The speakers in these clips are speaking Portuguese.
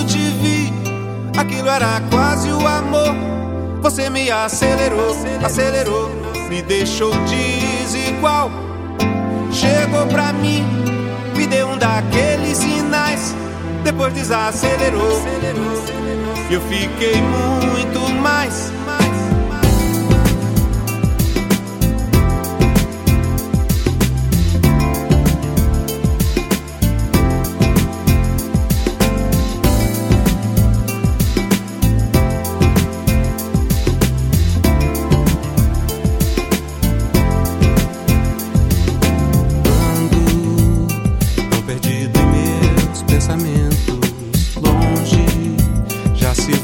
Quando te vi, aquilo era quase o amor. Você me acelerou, acelerou, me deixou desigual. Chegou pra mim, me deu um daqueles sinais. Depois desacelerou, eu fiquei muito mais.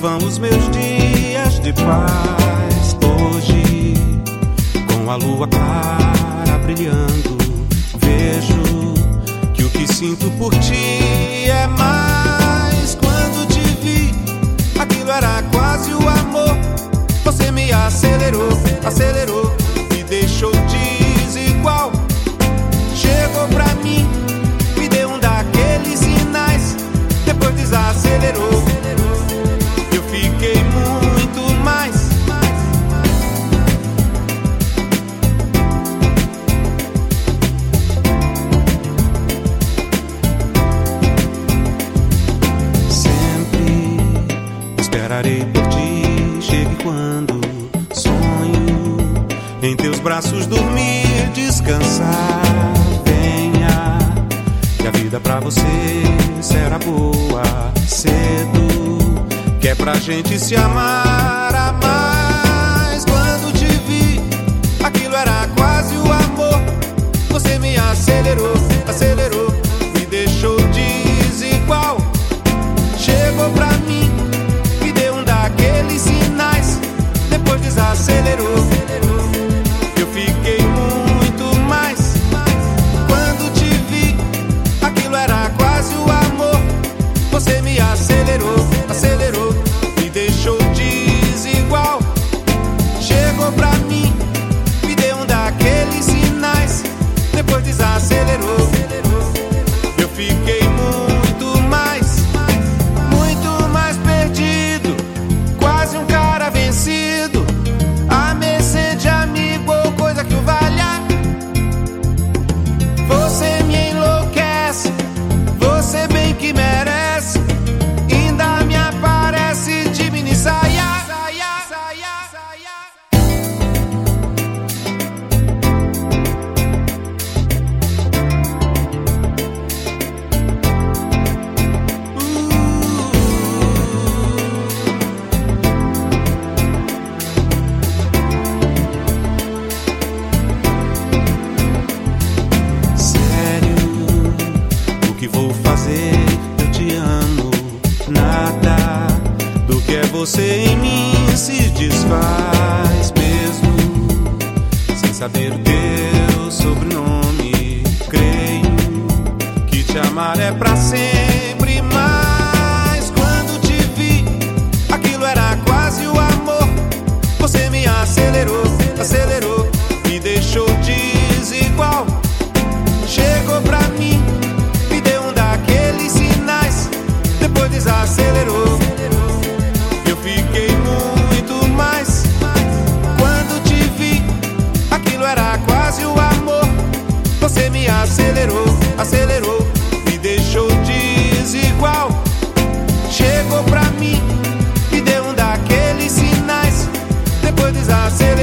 Vão os meus dias de paz. Hoje, com a lua clara brilhando, vejo que o que sinto por ti é mais. Esperarei por ti. Chegue quando sonho em teus braços dormir, descansar. Venha, que a vida pra você será boa cedo. Que é pra gente se amar Amo. Nada do que é você em mim se desfaz mesmo. Sem saber o teu sobrenome, creio que te amar é pra sempre. Acelerou, me deixou desigual. Chegou pra mim, me deu um daqueles sinais. Depois desacelerou,